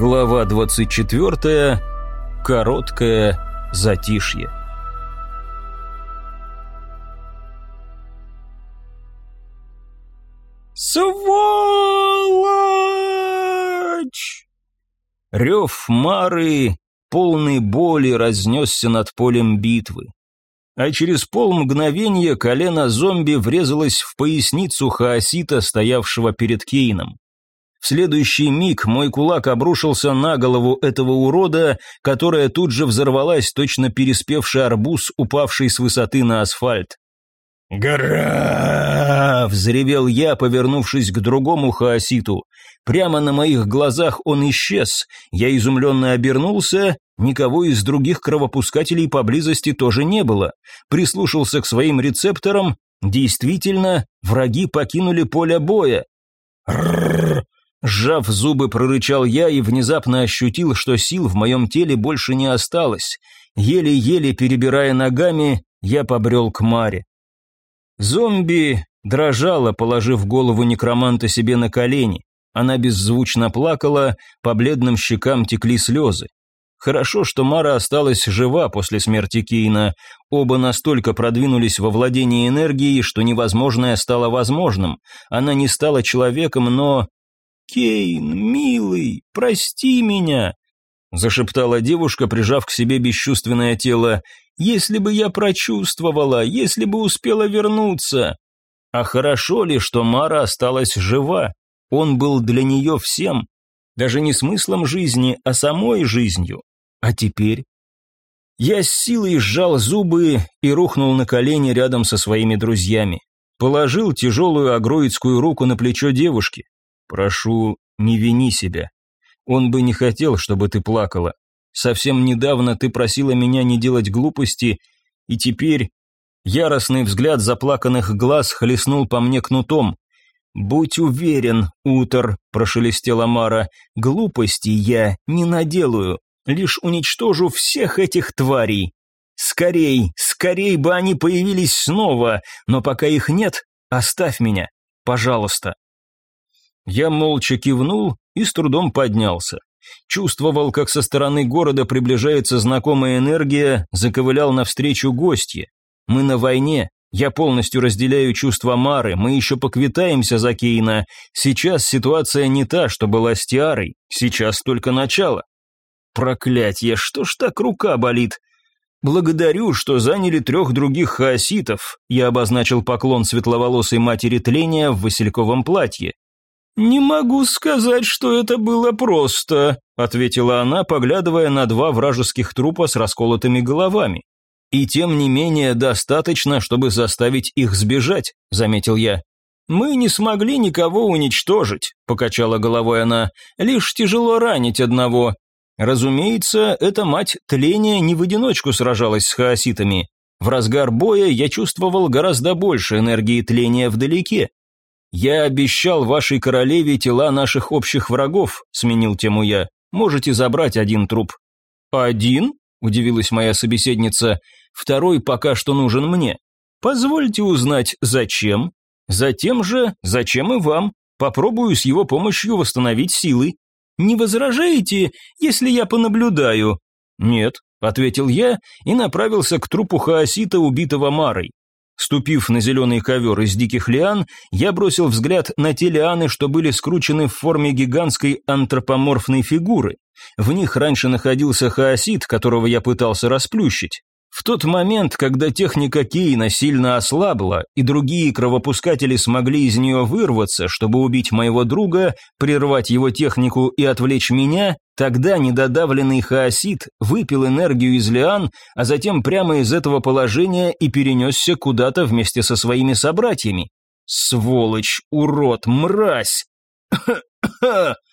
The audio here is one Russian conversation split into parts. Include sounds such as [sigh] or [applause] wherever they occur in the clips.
Глава 24. Короткое затишье. Сволочь! Рев Мары, полный боли, разнесся над полем битвы. А через полмгновения колено зомби врезалось в поясницу хаосита, стоявшего перед Кейном. В следующий миг мой кулак обрушился на голову этого урода, которая тут же взорвалась, точно переспевший арбуз, упавший с высоты на асфальт. «Гора!» – взревел я, повернувшись к другому хаоситу. Прямо на моих глазах он исчез. Я изумленно обернулся, никого из других кровопускателей поблизости тоже не было. Прислушался к своим рецепторам. Действительно, враги покинули поле боя. «Ррррр!» Сжав зубы, прорычал я и внезапно ощутил, что сил в моем теле больше не осталось. Еле-еле перебирая ногами, я побрел к Маре. Зомби дрожала, положив голову некроманта себе на колени. Она беззвучно плакала, по бледным щекам текли слезы. Хорошо, что Мара осталась жива после смерти Кейна. Оба настолько продвинулись во владении энергией, что невозможное стало возможным. Она не стала человеком, но «Кейн, милый, прости меня!» Зашептала девушка, прижав к себе бесчувственное тело. «Если бы я прочувствовала, если бы успела вернуться!» А хорошо ли, что Мара осталась жива? Он был для нее всем, даже не смыслом жизни, а самой жизнью. А теперь? Я с силой сжал зубы и рухнул на колени рядом со своими друзьями. Положил тяжелую агроидскую руку на плечо девушки. Прошу, не вини себя. Он бы не хотел, чтобы ты плакала. Совсем недавно ты просила меня не делать глупости, и теперь яростный взгляд заплаканных глаз хлестнул по мне кнутом. «Будь уверен, Утор», – прошелестела Мара, – «глупости я не наделаю, лишь уничтожу всех этих тварей. Скорей, скорей бы они появились снова, но пока их нет, оставь меня, пожалуйста». Я молча кивнул и с трудом поднялся. Чувствовал, как со стороны города приближается знакомая энергия, заковылял навстречу гостье. Мы на войне, я полностью разделяю чувства Мары, мы еще поквитаемся за Кейна. Сейчас ситуация не та, что была с Тиарой, сейчас только начало. Проклятье, что ж так рука болит? Благодарю, что заняли трех других хаоситов. Я обозначил поклон светловолосой матери тления в васильковом платье. «Не могу сказать, что это было просто», — ответила она, поглядывая на два вражеских трупа с расколотыми головами. «И тем не менее достаточно, чтобы заставить их сбежать», — заметил я. «Мы не смогли никого уничтожить», — покачала головой она, — «лишь тяжело ранить одного». Разумеется, эта мать тления не в одиночку сражалась с хаоситами. В разгар боя я чувствовал гораздо больше энергии тления вдалеке, «Я обещал вашей королеве тела наших общих врагов», — сменил тему я. «Можете забрать один труп». «Один?» — удивилась моя собеседница. «Второй пока что нужен мне. Позвольте узнать, зачем?» «Затем же, зачем и вам. Попробую с его помощью восстановить силы». «Не возражаете, если я понаблюдаю?» «Нет», — ответил я и направился к трупу хаосита, убитого Марой. Ступив на зеленый ковер из диких лиан, я бросил взгляд на те лианы, что были скручены в форме гигантской антропоморфной фигуры. В них раньше находился хаосит, которого я пытался расплющить. В тот момент, когда техника Кейна сильно ослабла, и другие кровопускатели смогли из нее вырваться, чтобы убить моего друга, прервать его технику и отвлечь меня, тогда недодавленный хаосит выпил энергию из лиан, а затем прямо из этого положения и перенесся куда-то вместе со своими собратьями. Сволочь, урод, мразь! [coughs]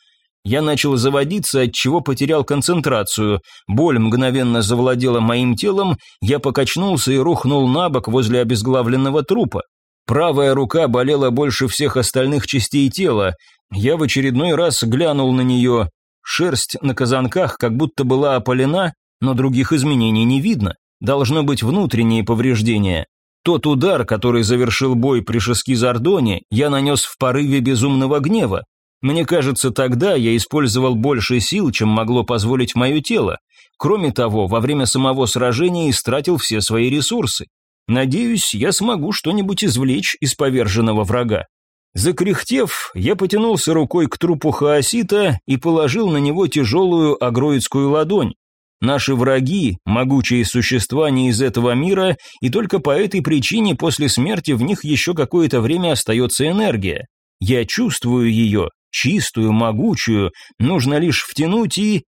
Я начал заводиться, от чего потерял концентрацию. Боль мгновенно завладела моим телом, я покачнулся и рухнул на бок возле обезглавленного трупа. Правая рука болела больше всех остальных частей тела. Я в очередной раз глянул на нее. Шерсть на казанках как будто была опалена, но других изменений не видно. Должно быть внутренние повреждения. Тот удар, который завершил бой при Шескизардоне, я нанес в порыве безумного гнева. Мне кажется, тогда я использовал больше сил, чем могло позволить мое тело. Кроме того, во время самого сражения истратил все свои ресурсы. Надеюсь, я смогу что-нибудь извлечь из поверженного врага. Закряхтев, я потянулся рукой к трупу хаосита и положил на него тяжелую агроидскую ладонь. Наши враги – могучие существа не из этого мира, и только по этой причине после смерти в них еще какое-то время остается энергия. Я чувствую ее, чистую, могучую, нужно лишь втянуть и...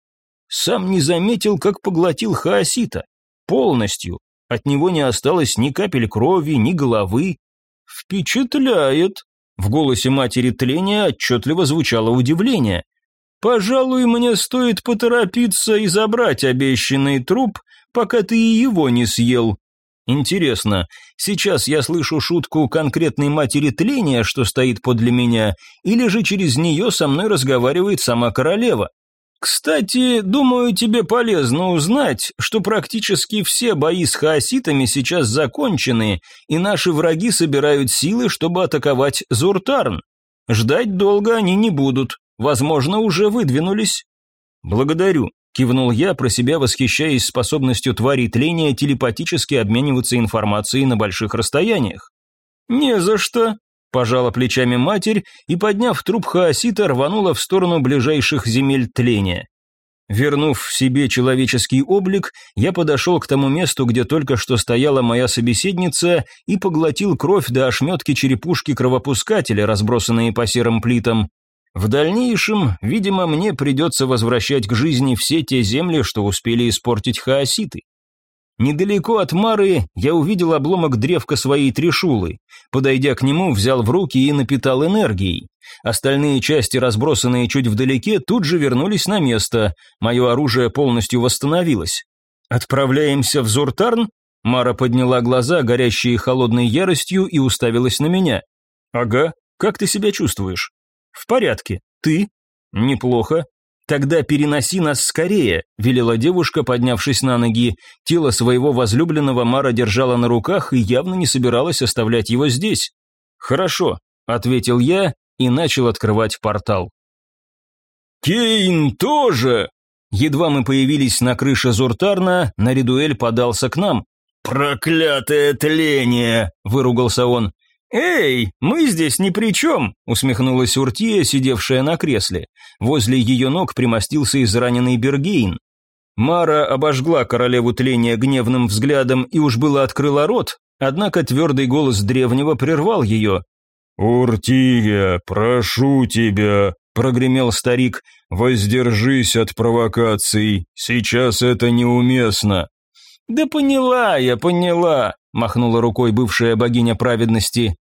Сам не заметил, как поглотил хаосита. Полностью. От него не осталось ни капель крови, ни головы. «Впечатляет!» В голосе матери тления отчетливо звучало удивление. «Пожалуй, мне стоит поторопиться и забрать обещанный труп, пока ты и его не съел. Интересно, сейчас я слышу шутку конкретной матери тления, что стоит подле меня, или же через нее со мной разговаривает сама королева? Кстати, думаю, тебе полезно узнать, что практически все бои с хаоситами сейчас закончены, и наши враги собирают силы, чтобы атаковать Зуртарн. Ждать долго они не будут, возможно, уже выдвинулись. Благодарю, Кивнул я, про себя восхищаясь способностью тварей тления телепатически обмениваться информацией на больших расстояниях. «Не за что», – пожала плечами матерь и, подняв труп хаосита, рванула в сторону ближайших земель тления. Вернув в себе человеческий облик, я подошел к тому месту, где только что стояла моя собеседница, и поглотил кровь до ошметки черепушки кровопускателя, разбросанные по серым плитам. В дальнейшем, видимо, мне придется возвращать к жизни все те земли, что успели испортить хаоситы. Недалеко от Мары я увидел обломок древка своей трешулы. Подойдя к нему, взял в руки и напитал энергией. Остальные части, разбросанные чуть вдалеке, тут же вернулись на место. Мое оружие полностью восстановилось. «Отправляемся в Зуртарн?» Мара подняла глаза, горящие холодной яростью, и уставилась на меня. «Ага, как ты себя чувствуешь?» «В порядке. Ты?» «Неплохо. Тогда переноси нас скорее», – велела девушка, поднявшись на ноги. Тело своего возлюбленного Мара держала на руках и явно не собиралась оставлять его здесь. «Хорошо», – ответил я и начал открывать портал. «Кейн тоже!» Едва мы появились на крыше Зуртарна, Наридуэль подался к нам. «Проклятое тление!» – выругался он. «Эй, мы здесь ни при чем!» – усмехнулась Уртия, сидевшая на кресле. Возле ее ног примостился израненный Бергейн. Мара обожгла королеву тления гневным взглядом и уж было открыла рот, однако твердый голос древнего прервал ее. «Уртия, прошу тебя!» – прогремел старик. «Воздержись от провокаций, сейчас это неуместно!» «Да поняла я, поняла!» махнула рукой бывшая богиня праведности.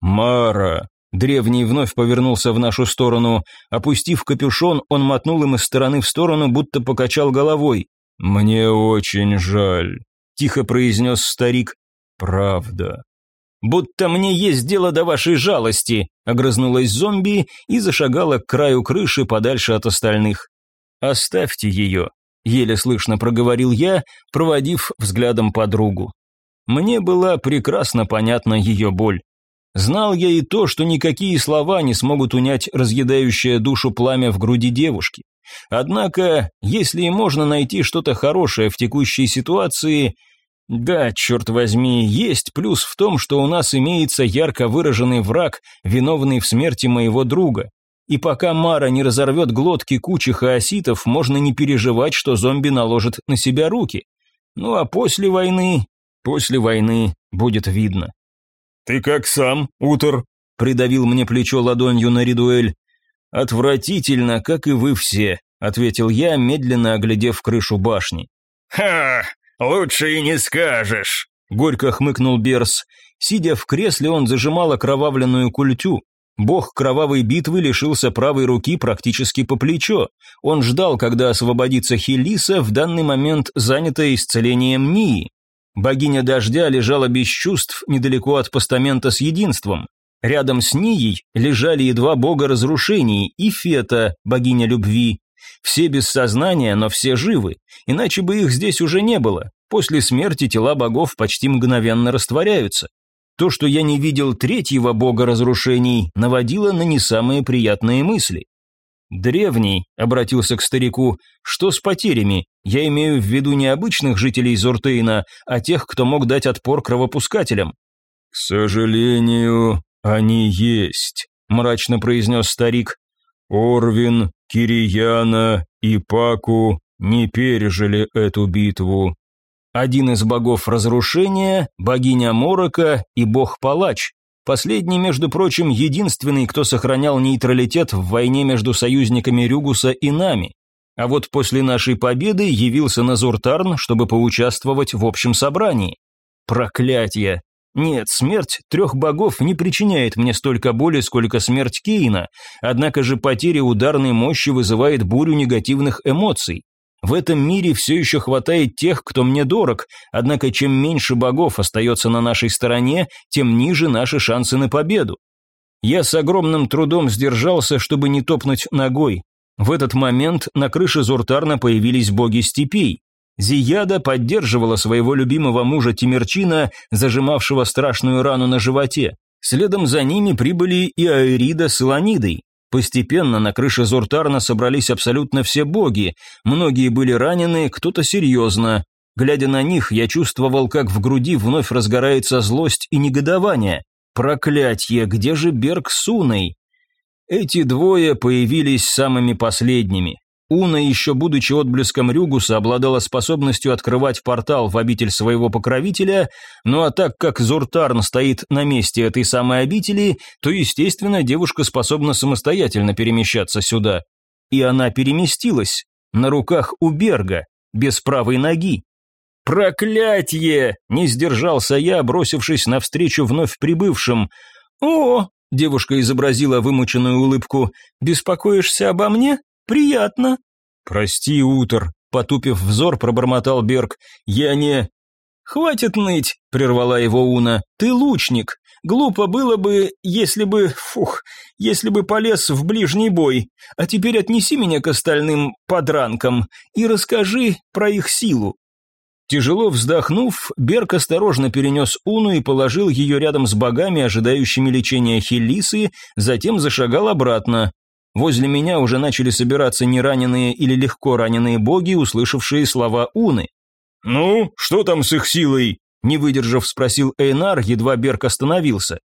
«Мара!» Древний вновь повернулся в нашу сторону. Опустив капюшон, он мотнул им из стороны в сторону, будто покачал головой. «Мне очень жаль», – тихо произнес старик. «Правда». «Будто мне есть дело до вашей жалости», – огрызнулась зомби и зашагала к краю крыши подальше от остальных. «Оставьте ее», – еле слышно проговорил я, проводив взглядом подругу. Мне была прекрасно понятна ее боль. Знал я и то, что никакие слова не смогут унять разъедающее душу пламя в груди девушки. Однако, если и можно найти что-то хорошее в текущей ситуации, да, черт возьми, есть плюс в том, что у нас имеется ярко выраженный враг, виновный в смерти моего друга. И пока Мара не разорвет глотки кучи хаоситов, можно не переживать, что зомби наложит на себя руки. Ну а после войны После войны будет видно. «Ты как сам, Утор?» – придавил мне плечо ладонью на Ридуэль. «Отвратительно, как и вы все», – ответил я, медленно оглядев крышу башни. «Ха, лучше и не скажешь», – горько хмыкнул Берс. Сидя в кресле, он зажимал окровавленную культю. Бог кровавой битвы лишился правой руки практически по плечо. Он ждал, когда освободится Хелиса, в данный момент занятая исцелением Нии. Богиня дождя лежала без чувств недалеко от постамента с единством. Рядом с ней лежали и два бога разрушений, и Фета, богиня любви. Все без сознания, но все живы, иначе бы их здесь уже не было. После смерти тела богов почти мгновенно растворяются. То, что я не видел третьего бога разрушений, наводило на не самые приятные мысли. «Древний», — обратился к старику, — «что с потерями? Я имею в виду не обычных жителей Зортейна, а тех, кто мог дать отпор кровопускателям». «К сожалению, они есть», — мрачно произнес старик. «Орвин, Кирияна и Паку не пережили эту битву». Один из богов разрушения, богиня Морока и бог-палач, Последний, между прочим, единственный, кто сохранял нейтралитет в войне между союзниками Рюгуса и нами. А вот после нашей победы явился на Зуртарн, чтобы поучаствовать в общем собрании. Проклятие! Нет, смерть трех богов не причиняет мне столько боли, сколько смерть Кейна, однако же потеря ударной мощи вызывает бурю негативных эмоций. В этом мире все еще хватает тех, кто мне дорог, однако чем меньше богов остается на нашей стороне, тем ниже наши шансы на победу. Я с огромным трудом сдержался, чтобы не топнуть ногой. В этот момент на крыше Зуртарна появились боги степей. Зияда поддерживала своего любимого мужа Тимирчина, зажимавшего страшную рану на животе. Следом за ними прибыли и Аэрида с Иланидой. Постепенно на крыше Зуртарна собрались абсолютно все боги, многие были ранены, кто-то серьезно. Глядя на них, я чувствовал, как в груди вновь разгорается злость и негодование. Проклятье, где же Берг с Уной? Эти двое появились самыми последними. Уна, еще будучи отблеском Рюгуса, обладала способностью открывать портал в обитель своего покровителя, ну а так как Зуртарн стоит на месте этой самой обители, то, естественно, девушка способна самостоятельно перемещаться сюда. И она переместилась, на руках у Берга, без правой ноги. «Проклятье!» – не сдержался я, бросившись навстречу вновь прибывшим. «О!» – девушка изобразила вымученную улыбку. «Беспокоишься обо мне?» «Приятно». «Прости, Утор», — потупив взор, пробормотал Берг. «Я не...» «Хватит ныть», — прервала его Уна. «Ты лучник. Глупо было бы, если бы... Фух, если бы полез в ближний бой. А теперь отнеси меня к остальным подранкам и расскажи про их силу». Тяжело вздохнув, Берг осторожно перенес Уну и положил ее рядом с богами, ожидающими лечения Хелисы, затем зашагал обратно. Возле меня уже начали собираться нераненые или легко раненые боги, услышавшие слова Уны. «Ну, что там с их силой?» Не выдержав, спросил Эйнар, едва Берг остановился.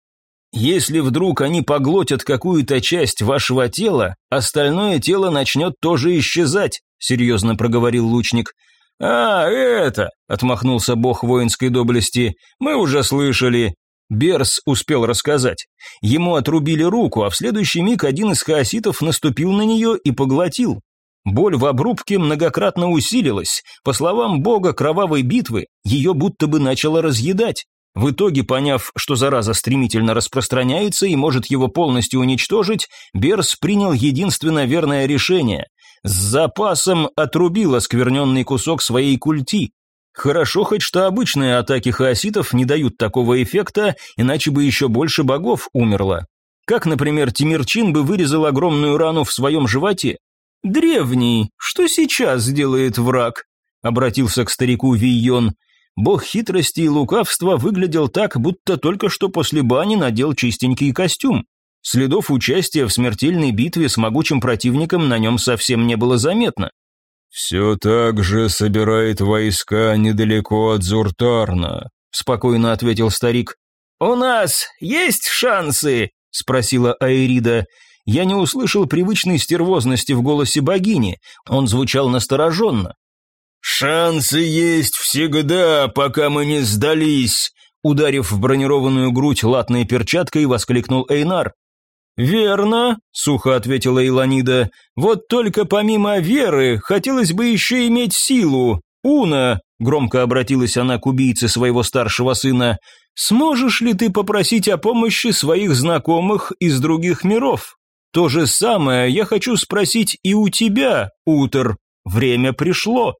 «Если вдруг они поглотят какую-то часть вашего тела, остальное тело начнет тоже исчезать», серьезно проговорил лучник. «А, это!» — отмахнулся бог воинской доблести. «Мы уже слышали. Берс успел рассказать. Ему отрубили руку, а в следующий миг один из хаоситов наступил на нее и поглотил. Боль в обрубке многократно усилилась. По словам бога кровавой битвы, ее будто бы начало разъедать. В итоге, поняв, что зараза стремительно распространяется и может его полностью уничтожить, Берс принял единственно верное решение. С запасом отрубил оскверненный кусок своей культи, Хорошо хоть что обычные атаки хаоситов не дают такого эффекта, иначе бы еще больше богов умерло. Как, например, Тимирчин бы вырезал огромную рану в своем животе. «Древний, что сейчас сделает враг?» обратился к старику Вийон. Бог хитрости и лукавства выглядел так, будто только что после бани надел чистенький костюм. Следов участия в смертельной битве с могучим противником на нем совсем не было заметно. «Все так же собирает войска недалеко от Зуртарна», — спокойно ответил старик. «У нас есть шансы?» — спросила Аэрида. Я не услышал привычной стервозности в голосе богини, он звучал настороженно. «Шансы есть всегда, пока мы не сдались», ударив в бронированную грудь латной перчаткой, воскликнул Эйнар. «Верно», — сухо ответила Иланида. «Вот только помимо веры хотелось бы еще иметь силу. Уна», — громко обратилась она к убийце своего старшего сына, «сможешь ли ты попросить о помощи своих знакомых из других миров? То же самое я хочу спросить и у тебя, Утер. Время пришло».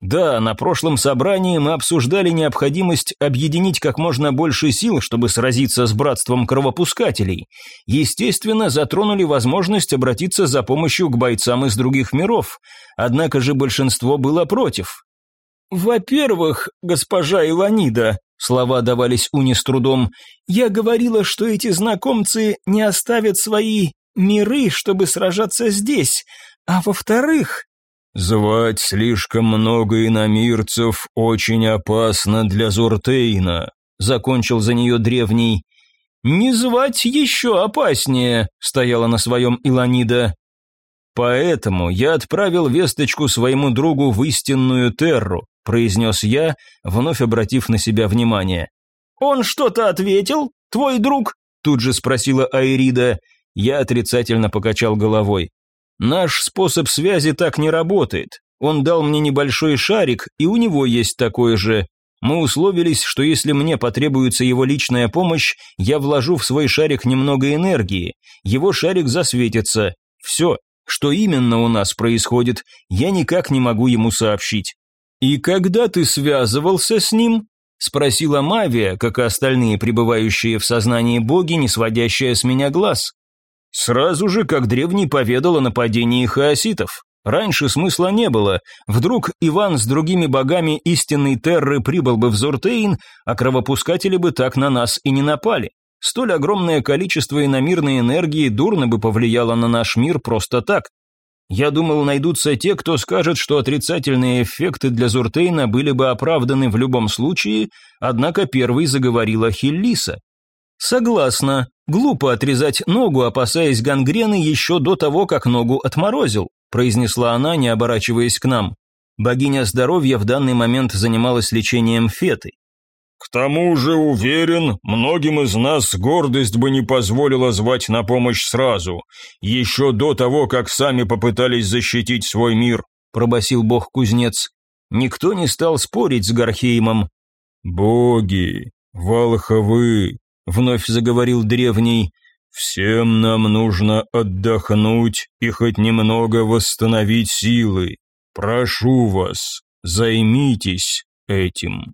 Да, на прошлом собрании мы обсуждали необходимость объединить как можно больше сил, чтобы сразиться с братством кровопускателей. Естественно, затронули возможность обратиться за помощью к бойцам из других миров. Однако же большинство было против. «Во-первых, госпожа Иланида», Слова давались Уни с трудом. «Я говорила, что эти знакомцы не оставят свои миры, чтобы сражаться здесь. А во-вторых...» «Звать слишком много иномирцев очень опасно для Зуртейна», закончил за нее древний. «Не звать еще опаснее», стояла на своем Иланида. «Поэтому я отправил весточку своему другу в истинную Терру произнес я, вновь обратив на себя внимание. «Он что-то ответил? Твой друг?» тут же спросила Айрида. Я отрицательно покачал головой. «Наш способ связи так не работает. Он дал мне небольшой шарик, и у него есть такой же. Мы условились, что если мне потребуется его личная помощь, я вложу в свой шарик немного энергии. Его шарик засветится. Все, что именно у нас происходит, я никак не могу ему сообщить. «И когда ты связывался с ним?» – спросила Мавия, как и остальные пребывающие в сознании боги, не сводящая с меня глаз. «Сразу же, как древний поведал о нападении хаоситов. Раньше смысла не было. Вдруг Иван с другими богами истинной Терры прибыл бы в Зортейн, а кровопускатели бы так на нас и не напали. Столь огромное количество иномирной энергии дурно бы повлияло на наш мир просто так. Я думал, найдутся те, кто скажет, что отрицательные эффекты для Зуртейна были бы оправданы в любом случае, однако первой заговорила Хиллиса. «Согласна. Глупо отрезать ногу, опасаясь гангрены еще до того, как ногу отморозил», произнесла она, не оборачиваясь к нам. Богиня здоровья в данный момент занималась лечением феты. К тому же, уверен, многим из нас гордость бы не позволила звать на помощь сразу, еще до того, как сами попытались защитить свой мир», – пробасил бог-кузнец. Никто не стал спорить с Гархеймом. «Боги, волховы», – вновь заговорил древний, – «всем нам нужно отдохнуть и хоть немного восстановить силы. Прошу вас, займитесь этим».